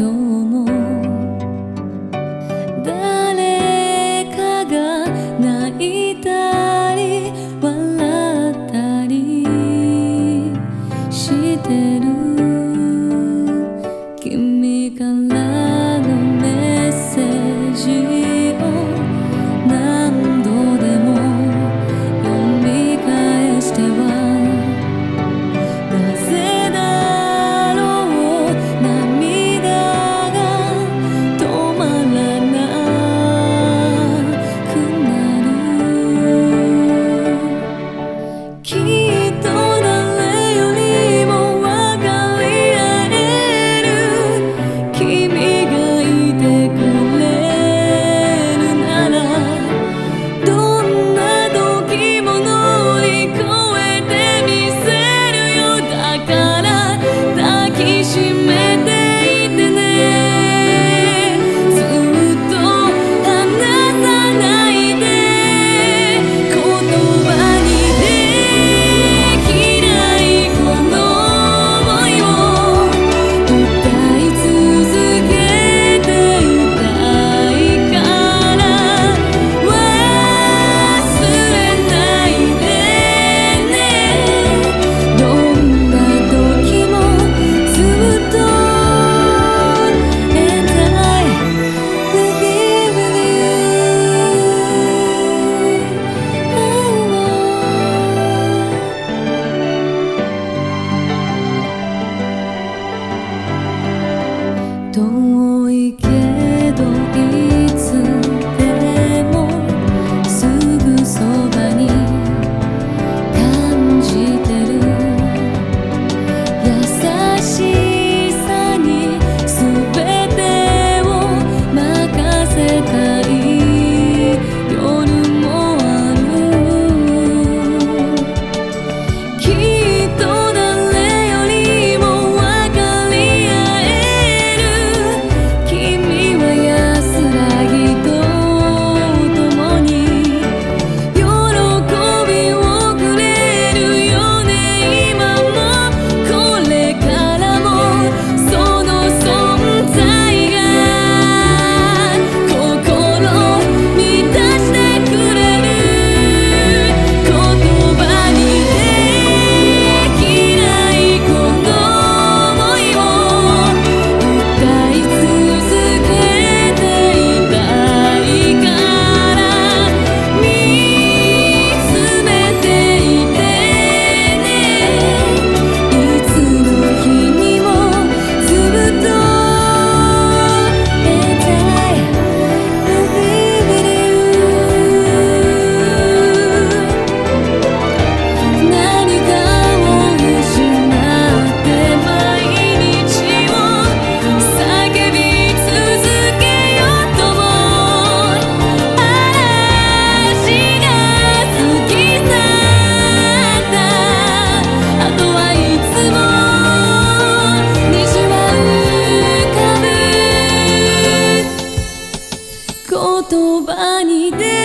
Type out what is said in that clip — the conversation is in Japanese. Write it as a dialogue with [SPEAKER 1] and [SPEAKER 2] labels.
[SPEAKER 1] 落寞言葉に出